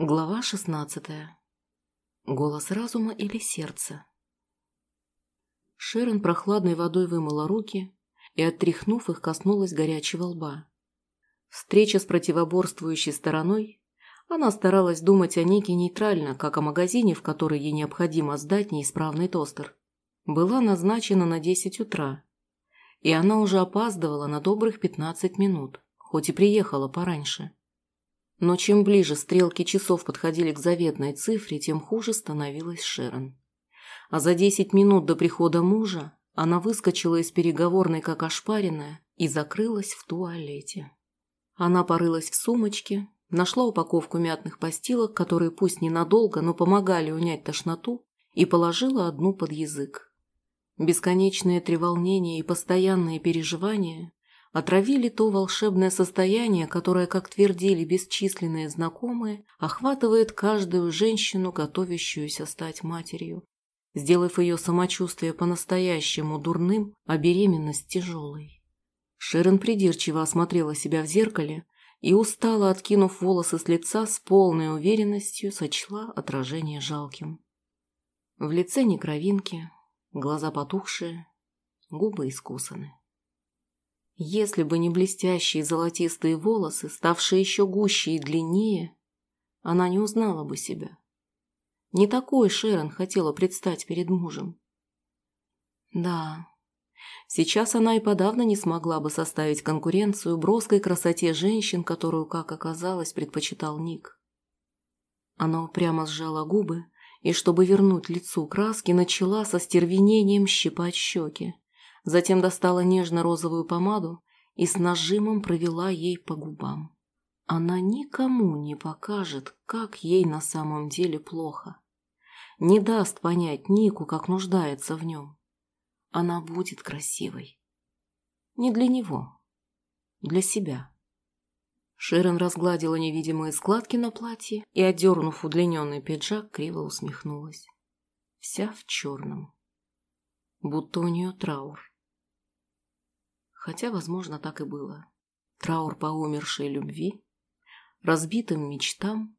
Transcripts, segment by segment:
Глава шестнадцатая. Голос разума или сердца? Шерон прохладной водой вымыла руки и, оттряхнув их, коснулась горячего лба. Встреча с противоборствующей стороной, она старалась думать о Нике нейтрально, как о магазине, в который ей необходимо сдать неисправный тостер, была назначена на десять утра, и она уже опаздывала на добрых пятнадцать минут, хоть и приехала пораньше. Но чем ближе стрелки часов подходили к заветной цифре, тем хуже становилась Шерон. А за десять минут до прихода мужа она выскочила из переговорной как ошпаренная и закрылась в туалете. Она порылась в сумочке, нашла упаковку мятных постилок, которые пусть ненадолго, но помогали унять тошноту, и положила одну под язык. Бесконечные треволнения и постоянные переживания отравили то волшебное состояние, которое, как твердили бесчисленные знакомые, охватывает каждую женщину, готовящуюся стать матерью, сделав ее самочувствие по-настоящему дурным, а беременность тяжелой. Шерон придирчиво осмотрела себя в зеркале и, устало откинув волосы с лица, с полной уверенностью сочла отражение жалким. В лице не кровинки, глаза потухшие, губы искусаны. Если бы не блестящие золотистые волосы, ставшие еще гуще и длиннее, она не узнала бы себя. Не такой Шерон хотела предстать перед мужем. Да, сейчас она и подавно не смогла бы составить конкуренцию броской красоте женщин, которую, как оказалось, предпочитал Ник. Она упрямо сжала губы и, чтобы вернуть лицу краски, начала со стервенением щипать щеки, затем достала нежно-розовую помаду и с нажимом провела ей по губам. Она никому не покажет, как ей на самом деле плохо. Не даст понять Нику, как нуждается в нем. Она будет красивой. Не для него. Для себя. Шерон разгладила невидимые складки на платье и, одернув удлиненный пиджак, криво усмехнулась. Вся в черном. Будто у нее траур. Хотя, возможно, так и было. Траур по умершей любви, разбитым мечтам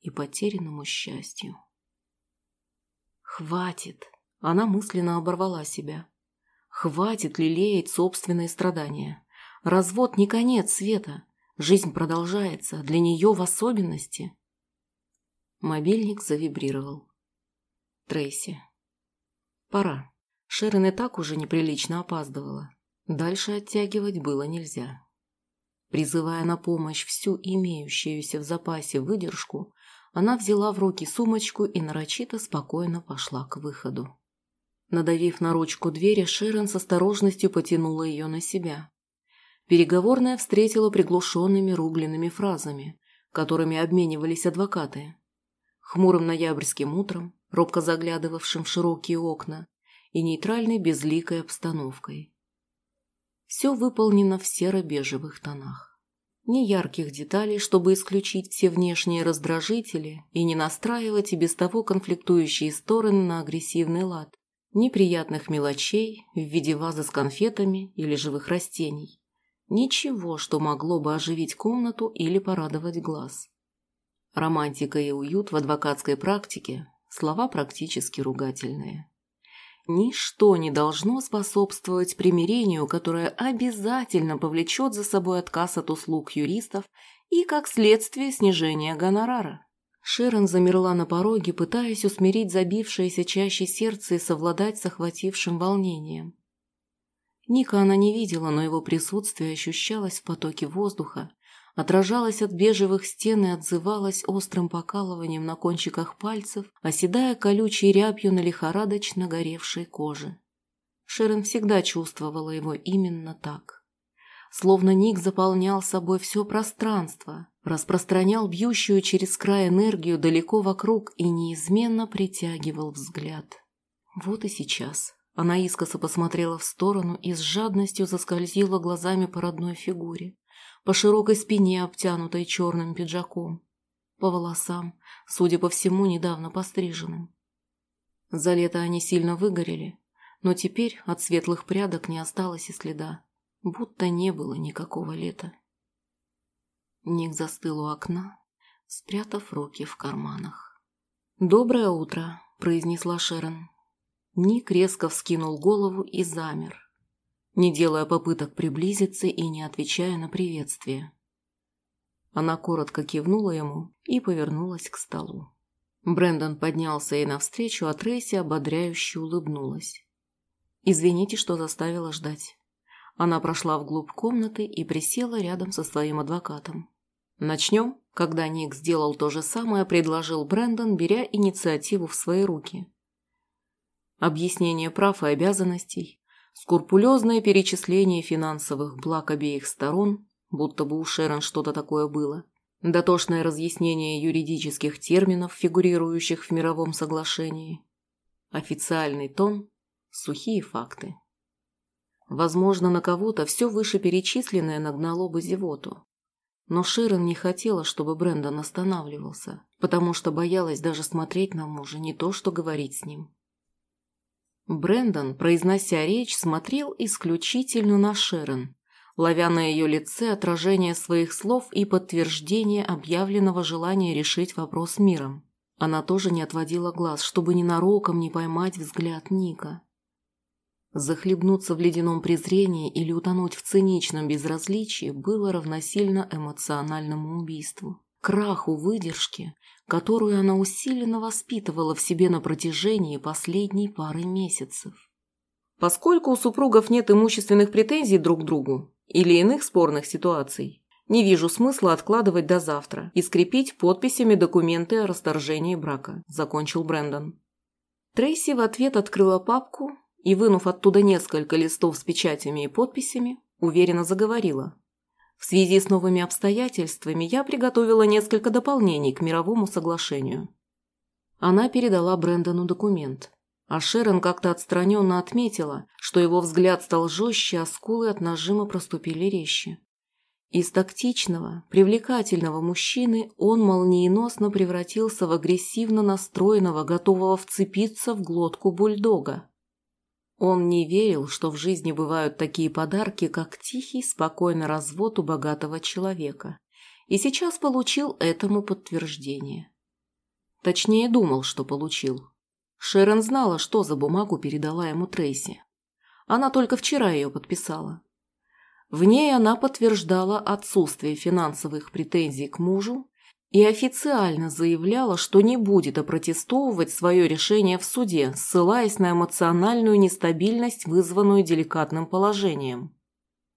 и потерянному счастью. Хватит! Она мысленно оборвала себя. Хватит лелеять собственные страдания. Развод не конец света. Жизнь продолжается, для нее в особенности. Мобильник завибрировал. Трейси. Пора. Шерон и так уже неприлично опаздывала. Дальше оттягивать было нельзя. Призывая на помощь всю имеющуюся в запасе выдержку, она взяла в руки сумочку и нарочито спокойно пошла к выходу. Надавив на ручку двери, Шерон с осторожностью потянула ее на себя. Переговорная встретила приглушенными рубленными фразами, которыми обменивались адвокаты. Хмурым ноябрьским утром, робко заглядывавшим в широкие окна, и нейтральной безликой обстановкой. Все выполнено в серо-бежевых тонах. Ни ярких деталей, чтобы исключить все внешние раздражители и не настраивать и без того конфликтующие стороны на агрессивный лад. Ни приятных мелочей в виде вазы с конфетами или живых растений. Ничего, что могло бы оживить комнату или порадовать глаз. Романтика и уют в адвокатской практике – слова практически ругательные. Ничто не должно способствовать примирению, которое обязательно повлечет за собой отказ от услуг юристов и, как следствие, снижение гонорара. Шерон замерла на пороге, пытаясь усмирить забившееся чаще сердце и совладать с охватившим волнением. Ника она не видела, но его присутствие ощущалось в потоке воздуха, отражалась от бежевых стен и отзывалась острым покалыванием на кончиках пальцев, оседая колючей рябью на лихорадочно горевшей коже. Шерон всегда чувствовала его именно так. Словно Ник заполнял собой все пространство, распространял бьющую через край энергию далеко вокруг и неизменно притягивал взгляд. Вот и сейчас. Она искоса посмотрела в сторону и с жадностью заскользила глазами по родной фигуре по широкой спине, обтянутой черным пиджаком, по волосам, судя по всему, недавно постриженным. За лето они сильно выгорели, но теперь от светлых прядок не осталось и следа, будто не было никакого лета. Ник застыл у окна, спрятав руки в карманах. «Доброе утро», – произнесла Шерон. Ник резко вскинул голову и замер, не делая попыток приблизиться и не отвечая на приветствие. Она коротко кивнула ему и повернулась к столу. Брендон поднялся ей навстречу, а Трейси ободряюще улыбнулась. «Извините, что заставила ждать». Она прошла вглубь комнаты и присела рядом со своим адвокатом. «Начнем?» Когда Ник сделал то же самое, предложил Брэндон, беря инициативу в свои руки. Объяснение прав и обязанностей, скрупулезное перечисление финансовых благ обеих сторон, будто бы у Шерон что-то такое было, дотошное разъяснение юридических терминов, фигурирующих в мировом соглашении, официальный тон, сухие факты. Возможно, на кого-то все вышеперечисленное нагнало бы зевоту. Но Шерон не хотела, чтобы Брэндон останавливался, потому что боялась даже смотреть на мужа, не то что говорить с ним. Брэндон, произнося речь, смотрел исключительно на Шерон, ловя на ее лице отражение своих слов и подтверждение объявленного желания решить вопрос миром. Она тоже не отводила глаз, чтобы ненароком не поймать взгляд Ника. Захлебнуться в ледяном презрении или утонуть в циничном безразличии было равносильно эмоциональному убийству, краху выдержки, которую она усиленно воспитывала в себе на протяжении последней пары месяцев. Поскольку у супругов нет имущественных претензий друг к другу или иных спорных ситуаций, не вижу смысла откладывать до завтра и скрепить подписями документы о расторжении брака», – закончил Брэндон. Трейси в ответ открыла папку и, вынув оттуда несколько листов с печатями и подписями, уверенно заговорила. В связи с новыми обстоятельствами я приготовила несколько дополнений к мировому соглашению. Она передала Брэндону документ, а Шерон как-то отстраненно отметила, что его взгляд стал жестче, а скулы от нажима проступили резче. Из тактичного, привлекательного мужчины он молниеносно превратился в агрессивно настроенного, готового вцепиться в глотку бульдога. Он не верил, что в жизни бывают такие подарки, как тихий, спокойный развод у богатого человека, и сейчас получил этому подтверждение. Точнее, думал, что получил. Шерон знала, что за бумагу передала ему Трейси. Она только вчера ее подписала. В ней она подтверждала отсутствие финансовых претензий к мужу и официально заявляла, что не будет опротестовывать свое решение в суде, ссылаясь на эмоциональную нестабильность, вызванную деликатным положением.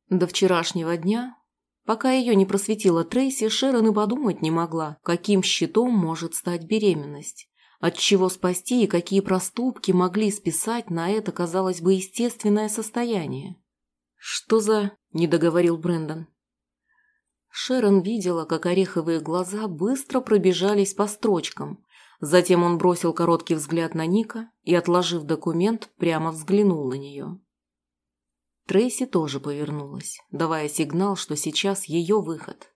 До вчерашнего дня, пока ее не просветила Трейси, Шерон и подумать не могла, каким щитом может стать беременность, от чего спасти и какие проступки могли списать на это, казалось бы, естественное состояние. «Что за...» – не договорил Брэндон. Шерон видела, как ореховые глаза быстро пробежались по строчкам. Затем он бросил короткий взгляд на Ника и, отложив документ, прямо взглянул на нее. Трейси тоже повернулась, давая сигнал, что сейчас ее выход.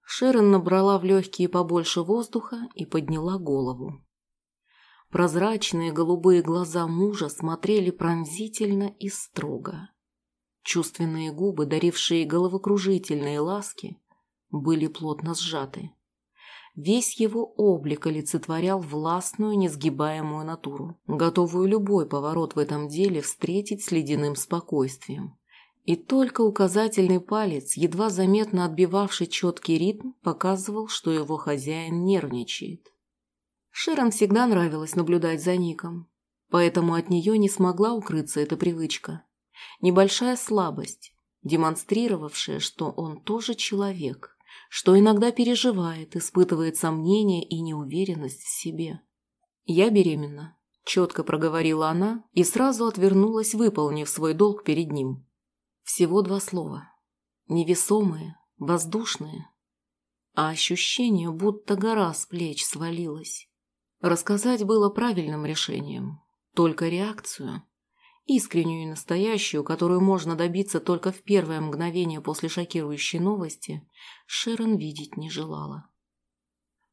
Шерон набрала в легкие побольше воздуха и подняла голову. Прозрачные голубые глаза мужа смотрели пронзительно и строго. Чувственные губы, дарившие головокружительные ласки, были плотно сжаты. Весь его облик олицетворял властную, несгибаемую натуру, готовую любой поворот в этом деле встретить с ледяным спокойствием. И только указательный палец, едва заметно отбивавший четкий ритм, показывал, что его хозяин нервничает. Шерон всегда нравилось наблюдать за Ником, поэтому от нее не смогла укрыться эта привычка. Небольшая слабость, демонстрировавшая, что он тоже человек – что иногда переживает, испытывает сомнения и неуверенность в себе. «Я беременна», – четко проговорила она и сразу отвернулась, выполнив свой долг перед ним. Всего два слова. Невесомые, воздушные. А ощущение, будто гора с плеч свалилась. Рассказать было правильным решением. Только реакцию искреннюю и настоящую, которую можно добиться только в первое мгновение после шокирующей новости, Шерон видеть не желала.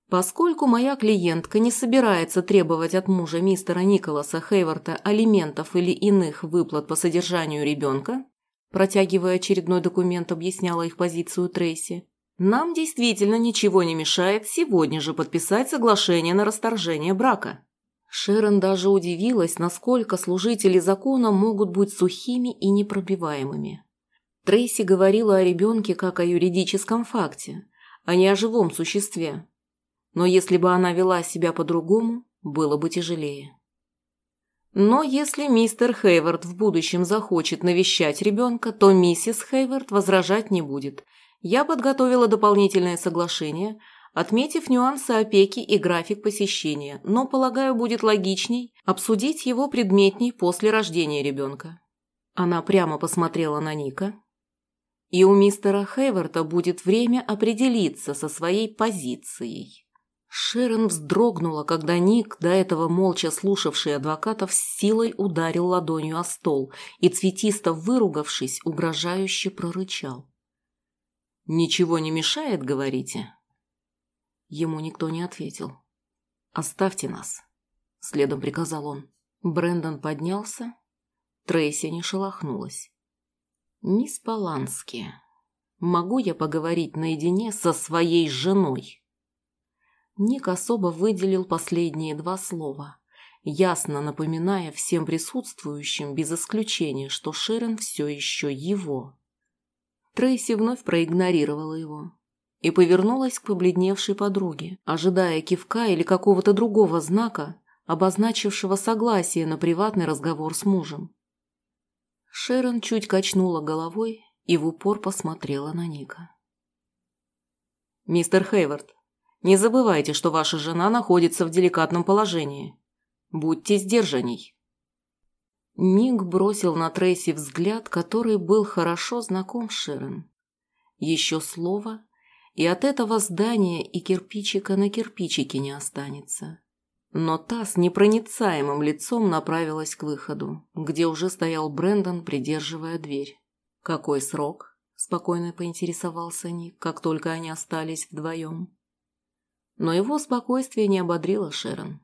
Поскольку моя клиентка не собирается требовать от мужа мистера Николаса Хейворта алиментов или иных выплат по содержанию ребенка, протягивая очередной документ, объясняла их позицию Трейси, нам действительно ничего не мешает сегодня же подписать соглашение на расторжение брака. Шерон даже удивилась, насколько служители закона могут быть сухими и непробиваемыми. Трейси говорила о ребенке как о юридическом факте, а не о живом существе. Но если бы она вела себя по-другому, было бы тяжелее. Но если мистер Хейвард в будущем захочет навещать ребенка, то миссис Хейвард возражать не будет. Я подготовила дополнительное соглашение, отметив нюансы опеки и график посещения, но, полагаю, будет логичней обсудить его предметней после рождения ребенка. Она прямо посмотрела на Ника. И у мистера Хейварда будет время определиться со своей позицией. Шерон вздрогнула, когда Ник, до этого молча слушавший адвокатов, с силой ударил ладонью о стол и, цветисто выругавшись, угрожающе прорычал. «Ничего не мешает, говорите?» Ему никто не ответил. «Оставьте нас», — следом приказал он. Брендон поднялся. Трейси не шелохнулась. «Мисс Полански, могу я поговорить наедине со своей женой?» Ник особо выделил последние два слова, ясно напоминая всем присутствующим без исключения, что Шерон все еще его. Трейси вновь проигнорировала его и повернулась к побледневшей подруге, ожидая кивка или какого-то другого знака, обозначившего согласие на приватный разговор с мужем. Шерон чуть качнула головой и в упор посмотрела на Ника. «Мистер Хейвард, не забывайте, что ваша жена находится в деликатном положении. Будьте сдержанней». Ник бросил на Трейси взгляд, который был хорошо знаком Шерон. Еще слово, и от этого здания и кирпичика на кирпичике не останется. Но та с непроницаемым лицом направилась к выходу, где уже стоял Брэндон, придерживая дверь. «Какой срок?» – спокойно поинтересовался Ник, как только они остались вдвоем. Но его спокойствие не ободрило Шерон.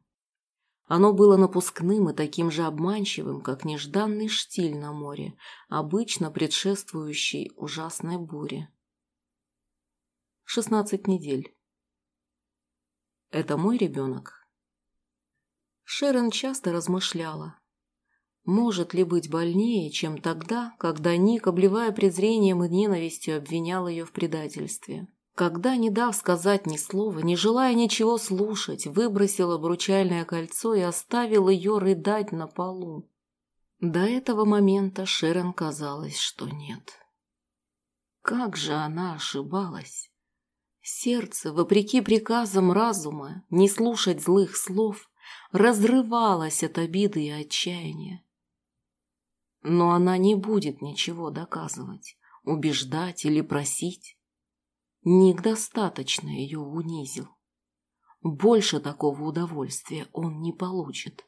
Оно было напускным и таким же обманчивым, как нежданный штиль на море, обычно предшествующий ужасной буре. Шестнадцать недель. Это мой ребенок? Шерон часто размышляла. Может ли быть больнее, чем тогда, когда Ник, обливая презрением и ненавистью, обвинял ее в предательстве? когда, не дав сказать ни слова, не желая ничего слушать, выбросил обручальное кольцо и оставил ее рыдать на полу. До этого момента Шерон казалось, что нет. Как же она ошибалась! Сердце, вопреки приказам разума, не слушать злых слов, разрывалось от обиды и отчаяния. Но она не будет ничего доказывать, убеждать или просить. Ник достаточно ее унизил. Больше такого удовольствия он не получит.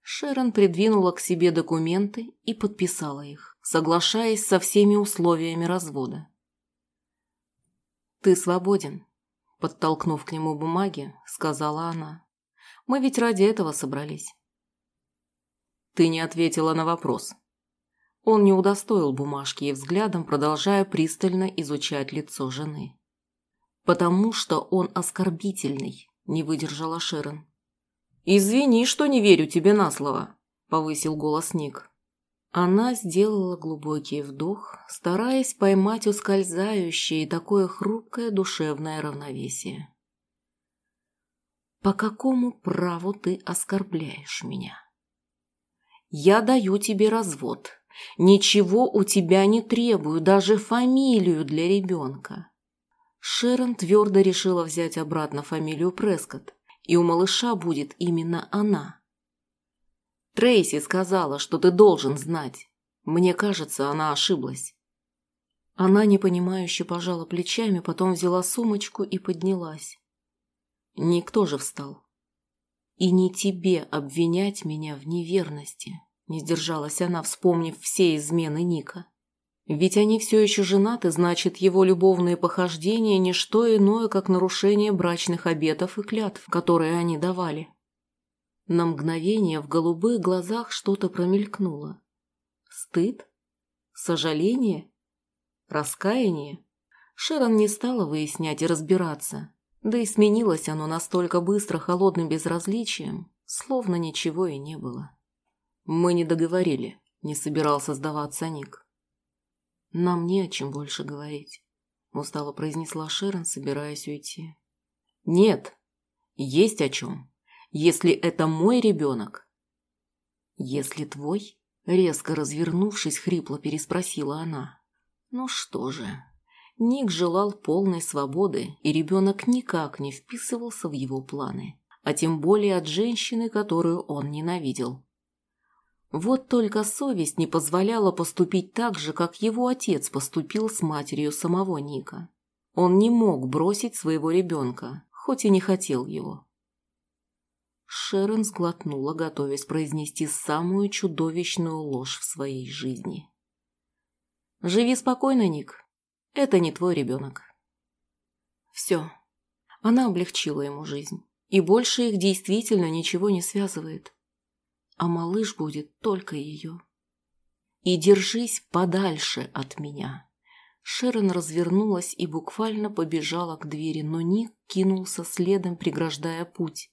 Шерон придвинула к себе документы и подписала их, соглашаясь со всеми условиями развода. «Ты свободен», – подтолкнув к нему бумаги, сказала она. «Мы ведь ради этого собрались». «Ты не ответила на вопрос», он не удостоил бумажки и взглядом, продолжая пристально изучать лицо жены. «Потому что он оскорбительный», – не выдержала Шерон. «Извини, что не верю тебе на слово», – повысил голос Ник. Она сделала глубокий вдох, стараясь поймать ускользающее такое хрупкое душевное равновесие. «По какому праву ты оскорбляешь меня?» «Я даю тебе развод», Ничего у тебя не требую, даже фамилию для ребенка. Шерон твердо решила взять обратно фамилию Прескотт, и у малыша будет именно она. Трейси сказала, что ты должен знать. Мне кажется, она ошиблась. Она непонимающе пожала плечами, потом взяла сумочку и поднялась. Никто же встал. И не тебе обвинять меня в неверности. Не сдержалась она, вспомнив все измены Ника. Ведь они все еще женаты, значит, его любовные похождения – не что иное, как нарушение брачных обетов и клятв, которые они давали. На мгновение в голубых глазах что-то промелькнуло. Стыд? Сожаление? Раскаяние? Шерон не стала выяснять и разбираться, да и сменилось оно настолько быстро холодным безразличием, словно ничего и не было. «Мы не договорили», — не собирался сдаваться Ник. «Нам не о чем больше говорить», — устало произнесла Шерон, собираясь уйти. «Нет, есть о чем. Если это мой ребенок». «Если твой?» — резко развернувшись, хрипло переспросила она. «Ну что же, Ник желал полной свободы, и ребенок никак не вписывался в его планы, а тем более от женщины, которую он ненавидел. Вот только совесть не позволяла поступить так же, как его отец поступил с матерью самого Ника. Он не мог бросить своего ребенка, хоть и не хотел его. Шерон сглотнула, готовясь произнести самую чудовищную ложь в своей жизни. «Живи спокойно, Ник. Это не твой ребенок. Все. Она облегчила ему жизнь. И больше их действительно ничего не связывает. А малыш будет только ее. И держись подальше от меня. Шерон развернулась и буквально побежала к двери, но Ник кинулся следом, преграждая путь.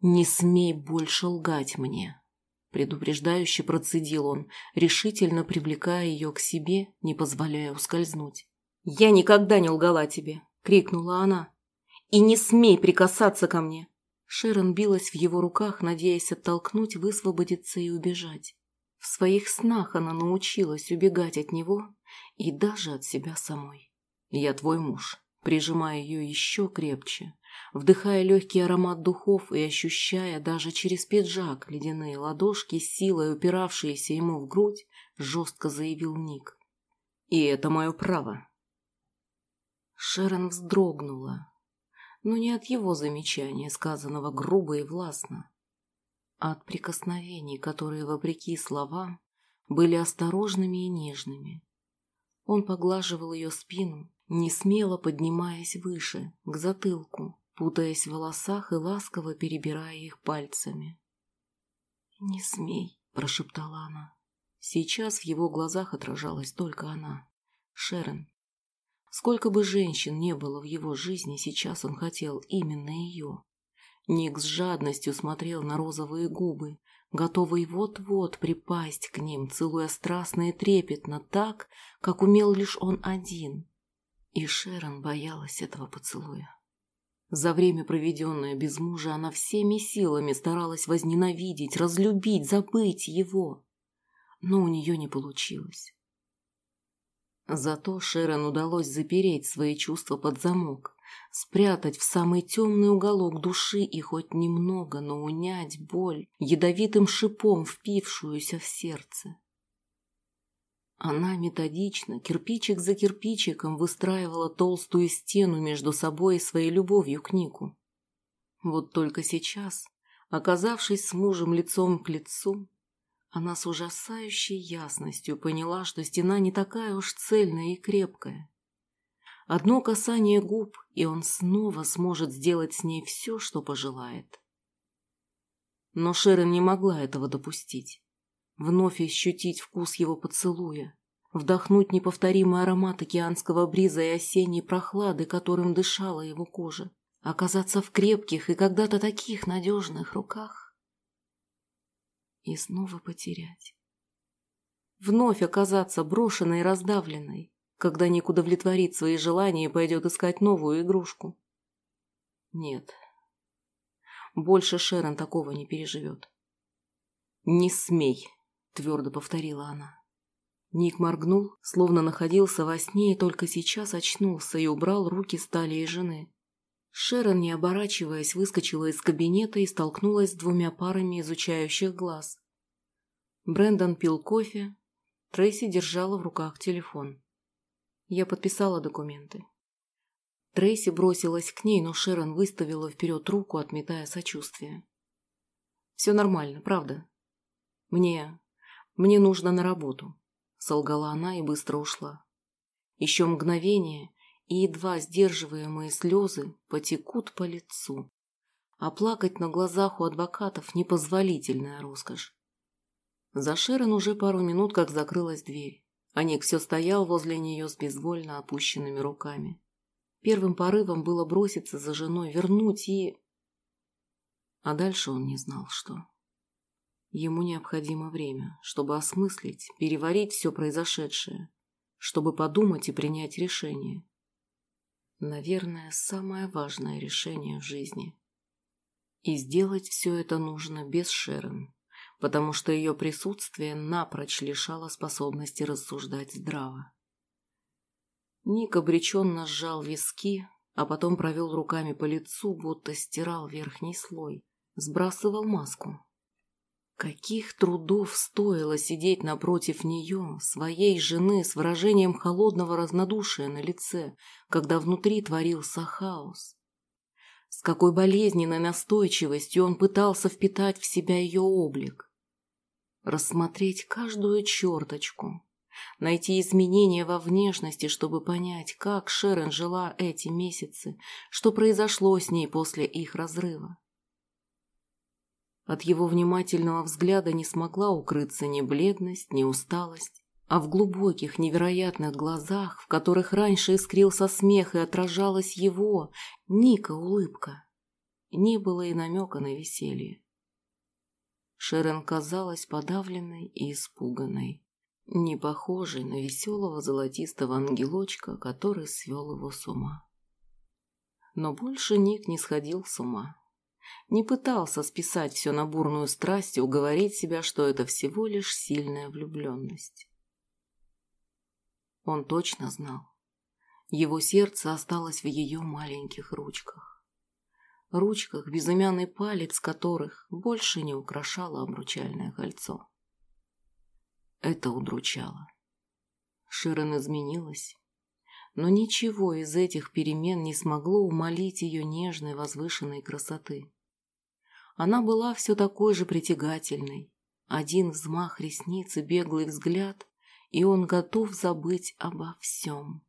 «Не смей больше лгать мне», Предупреждающе процедил он, решительно привлекая ее к себе, не позволяя ускользнуть. «Я никогда не лгала тебе!» — крикнула она. «И не смей прикасаться ко мне!» Шерон билась в его руках, надеясь оттолкнуть, высвободиться и убежать. В своих снах она научилась убегать от него и даже от себя самой. «Я твой муж», прижимая ее еще крепче, вдыхая легкий аромат духов и ощущая даже через пиджак ледяные ладошки, силой упиравшиеся ему в грудь, жестко заявил Ник. «И это мое право». Шерон вздрогнула, но не от его замечания, сказанного грубо и властно, а от прикосновений, которые, вопреки словам, были осторожными и нежными. Он поглаживал ее спину, не смело поднимаясь выше, к затылку, путаясь в волосах и ласково перебирая их пальцами. «Не смей», – прошептала она. Сейчас в его глазах отражалась только она, Шерон. Сколько бы женщин не было в его жизни, сейчас он хотел именно ее. Ник с жадностью смотрел на розовые губы, готовый вот-вот припасть к ним, целуя страстно и трепетно так, как умел лишь он один. И Шерон боялась этого поцелуя. За время, проведенное без мужа, она всеми силами старалась возненавидеть, разлюбить, забыть его. Но у нее не получилось. Зато Шерон удалось запереть свои чувства под замок, спрятать в самый темный уголок души и хоть немного, но унять боль, ядовитым шипом впившуюся в сердце. Она методично, кирпичик за кирпичиком, выстраивала толстую стену между собой и своей любовью к Нику. Вот только сейчас, оказавшись с мужем лицом к лицу, она с ужасающей ясностью поняла, что стена не такая уж цельная и крепкая. Одно касание губ, и он снова сможет сделать с ней все, что пожелает. Но Шерон не могла этого допустить вновь ощутить вкус его поцелуя, вдохнуть неповторимый аромат океанского бриза и осенней прохлады, которым дышала его кожа, оказаться в крепких и когда-то таких надежных руках и снова потерять. Вновь оказаться брошенной и раздавленной, когда не удовлетворит свои желания и пойдет искать новую игрушку. Нет, больше Шерон такого не переживет. «Не смей!» – твердо повторила она. Ник моргнул, словно находился во сне и только сейчас очнулся и убрал руки с талии жены. Шерон, не оборачиваясь, выскочила из кабинета и столкнулась с двумя парами изучающих глаз. Брендон пил кофе, Трейси держала в руках телефон. Я подписала документы. Трейси бросилась к ней, но Шерон выставила вперед руку, отметая сочувствие. «Все нормально, правда. Мне «Мне нужно на работу», — солгала она и быстро ушла. Еще мгновение, и едва сдерживаемые слезы потекут по лицу. А плакать на глазах у адвокатов – непозволительная роскошь. За Шерон уже пару минут как закрылась дверь. А Ник все стоял возле нее с безвольно опущенными руками. Первым порывом было броситься за женой, вернуть и... А дальше он не знал, что. Ему необходимо время, чтобы осмыслить, переварить все произошедшее, чтобы подумать и принять решение. Наверное, самое важное решение в жизни. И сделать все это нужно без Шерон, потому что ее присутствие напрочь лишало способности рассуждать здраво. Ник обреченно сжал виски, а потом провел руками по лицу, будто стирал верхний слой, сбрасывал маску. Каких трудов стоило сидеть напротив нее, своей жены, с выражением холодного разнодушия на лице, когда внутри творился хаос. С какой болезненной настойчивостью он пытался впитать в себя ее облик. Рассмотреть каждую черточку, найти изменения во внешности, чтобы понять, как Шерон жила эти месяцы, что произошло с ней после их разрыва. От его внимательного взгляда не смогла укрыться ни бледность, ни усталость, а в глубоких, невероятных глазах, в которых раньше искрился смех и отражалась его, Ника улыбка, не было и намека на веселье. Шерон казалась подавленной и испуганной, не похожей на веселого золотистого ангелочка, который свел его с ума. Но больше Ник не сходил с ума. Не пытался списать все на бурную страсть и уговорить себя, что это всего лишь сильная влюбленность. Он точно знал. Его сердце осталось в ее маленьких ручках. Ручках, безымянный палец которых больше не украшало обручальное кольцо. Это удручало. Широн изменилась, но ничего из этих перемен не смогло умолить ее нежной возвышенной красоты. Она была все такой же притягательной. Один взмах ресниц и беглый взгляд, и он готов забыть обо всем.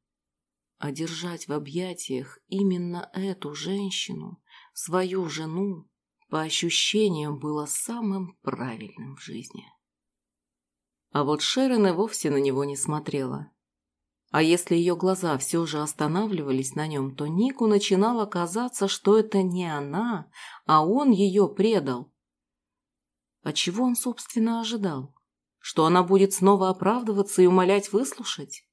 А держать в объятиях именно эту женщину, свою жену, по ощущениям было самым правильным в жизни. А вот Шерон и вовсе на него не смотрела. А если ее глаза все же останавливались на нем, то Нику начинало казаться, что это не она, а он ее предал. А чего он, собственно, ожидал? Что она будет снова оправдываться и умолять выслушать?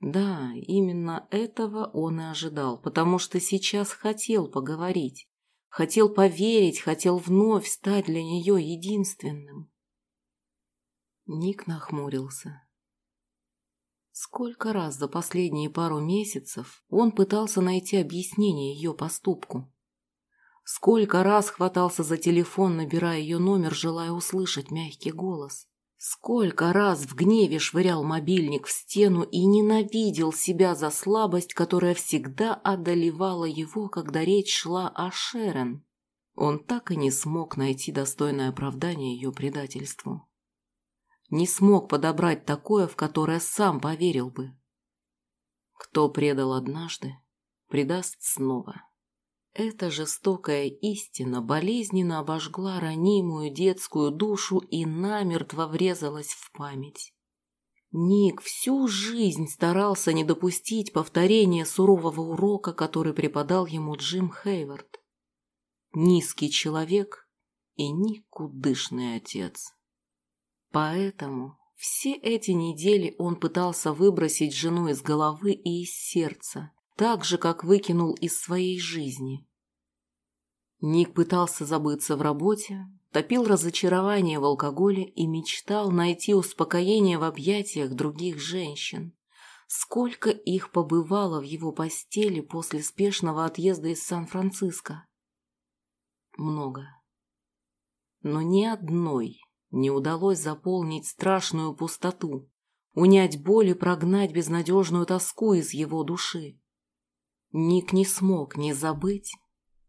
Да, именно этого он и ожидал, потому что сейчас хотел поговорить, хотел поверить, хотел вновь стать для нее единственным. Ник нахмурился. Сколько раз за последние пару месяцев он пытался найти объяснение ее поступку. Сколько раз хватался за телефон, набирая ее номер, желая услышать мягкий голос. Сколько раз в гневе швырял мобильник в стену и ненавидел себя за слабость, которая всегда одолевала его, когда речь шла о Шерон. Он так и не смог найти достойное оправдание ее предательству не смог подобрать такое, в которое сам поверил бы. Кто предал однажды, предаст снова. Эта жестокая истина болезненно обожгла ранимую детскую душу и намертво врезалась в память. Ник всю жизнь старался не допустить повторения сурового урока, который преподал ему Джим Хейвард. Низкий человек и никудышный отец. Поэтому все эти недели он пытался выбросить жену из головы и из сердца, так же, как выкинул из своей жизни. Ник пытался забыться в работе, топил разочарование в алкоголе и мечтал найти успокоение в объятиях других женщин. Сколько их побывало в его постели после спешного отъезда из Сан-Франциско? Много. Но ни одной не удалось заполнить страшную пустоту, унять боль и прогнать безнадежную тоску из его души. Ник не смог ни забыть,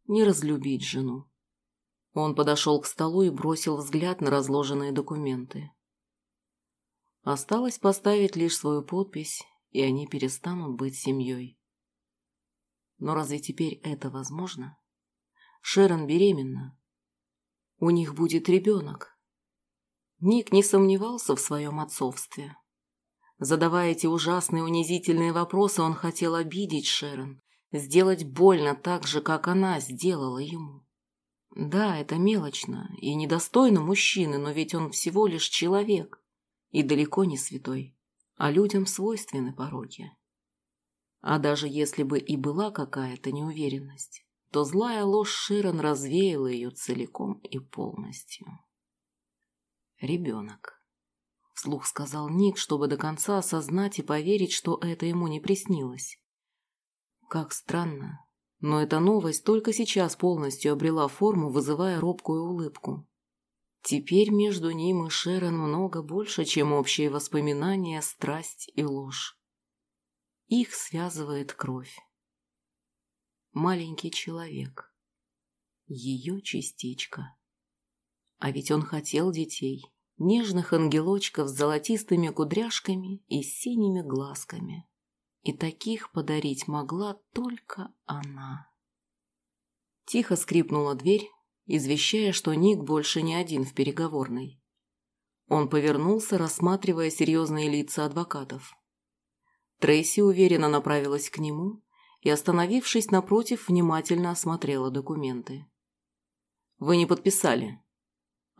ни разлюбить жену. Он подошел к столу и бросил взгляд на разложенные документы. Осталось поставить лишь свою подпись, и они перестанут быть семьей. Но разве теперь это возможно? Шерон беременна. У них будет ребенок. Ник не сомневался в своем отцовстве. Задавая эти ужасные унизительные вопросы, он хотел обидеть Шерон, сделать больно так же, как она сделала ему. Да, это мелочно и недостойно мужчины, но ведь он всего лишь человек и далеко не святой, а людям свойственны пороки. А даже если бы и была какая-то неуверенность, то злая ложь Широн развеяла ее целиком и полностью. «Ребенок», — вслух сказал Ник, чтобы до конца осознать и поверить, что это ему не приснилось. Как странно, но эта новость только сейчас полностью обрела форму, вызывая робкую улыбку. Теперь между ним и Шерон много больше, чем общие воспоминания, страсть и ложь. Их связывает кровь. Маленький человек. Ее частичка. А ведь он хотел детей, нежных ангелочков с золотистыми кудряшками и синими глазками. И таких подарить могла только она. Тихо скрипнула дверь, извещая, что Ник больше не один в переговорной. Он повернулся, рассматривая серьезные лица адвокатов. Трейси уверенно направилась к нему и, остановившись напротив, внимательно осмотрела документы. «Вы не подписали».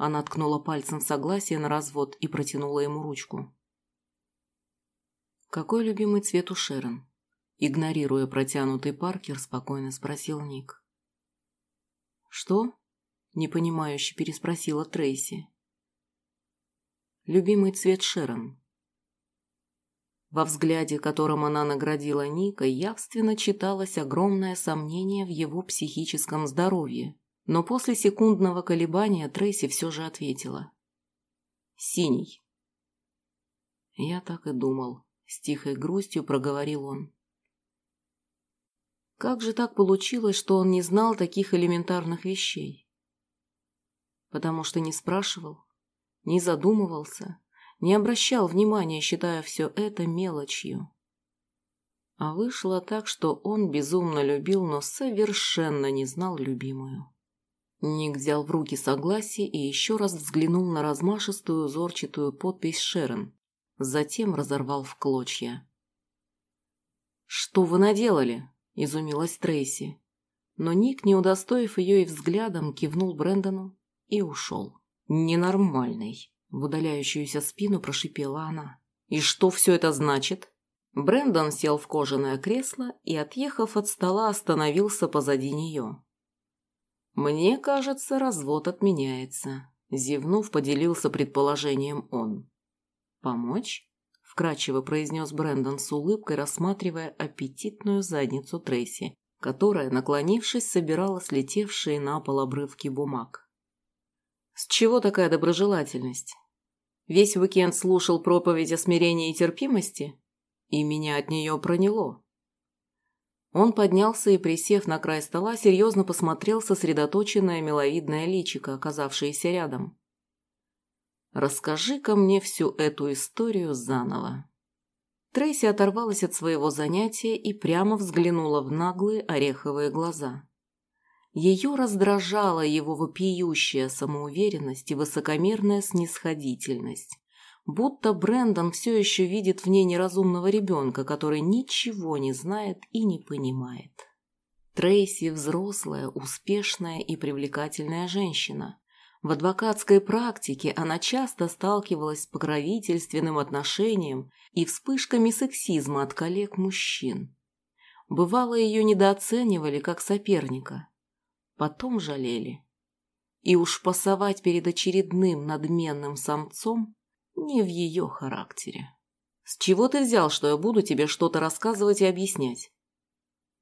Она ткнула пальцем в согласие на развод и протянула ему ручку. «Какой любимый цвет у Шерон?» Игнорируя протянутый Паркер, спокойно спросил Ник. «Что?» – непонимающе переспросила Трейси. «Любимый цвет Шерон». Во взгляде, которым она наградила Ника, явственно читалось огромное сомнение в его психическом здоровье, но после секундного колебания Трейси все же ответила. «Синий». Я так и думал. С тихой грустью проговорил он. Как же так получилось, что он не знал таких элементарных вещей? Потому что не спрашивал, не задумывался, не обращал внимания, считая все это мелочью. А вышло так, что он безумно любил, но совершенно не знал любимую. Ник взял в руки согласие и еще раз взглянул на размашистую узорчатую подпись Шерон, затем разорвал в клочья. «Что вы наделали?» – изумилась Трейси. Но Ник, не удостоив ее и взглядом, кивнул Брэндону и ушел. «Ненормальный», – в удаляющуюся спину прошипела она. «И что все это значит?» Брэндон сел в кожаное кресло и, отъехав от стола, остановился позади нее. «Мне кажется, развод отменяется», – зевнув, поделился предположением он. «Помочь?» – вкрадчиво произнес Брэндон с улыбкой, рассматривая аппетитную задницу Трейси, которая, наклонившись, собирала слетевшие на пол обрывки бумаг. «С чего такая доброжелательность? Весь уикенд слушал проповедь о смирении и терпимости, и меня от нее проняло». Он поднялся и, присев на край стола, серьезно посмотрел сосредоточенное миловидное личико, оказавшееся рядом. Расскажи-ка мне всю эту историю заново. Трейси оторвалась от своего занятия и прямо взглянула в наглые ореховые глаза. Ее раздражала его вопиющая самоуверенность и высокомерная снисходительность. Будто Брэндон все еще видит в ней неразумного ребенка, который ничего не знает и не понимает. Трейси – взрослая, успешная и привлекательная женщина. В адвокатской практике она часто сталкивалась с покровительственным отношением и вспышками сексизма от коллег-мужчин. Бывало, ее недооценивали как соперника. Потом жалели. И уж пасовать перед очередным надменным самцом не в ее характере. «С чего ты взял, что я буду тебе что-то рассказывать и объяснять?»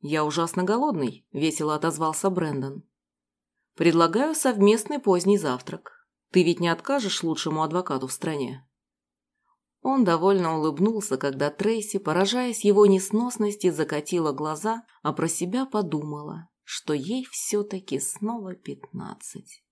«Я ужасно голодный», — весело отозвался Брэндон. Предлагаю совместный поздний завтрак. Ты ведь не откажешь лучшему адвокату в стране?» Он довольно улыбнулся, когда Трейси, поражаясь его несносности, закатила глаза, а про себя подумала, что ей все-таки снова пятнадцать.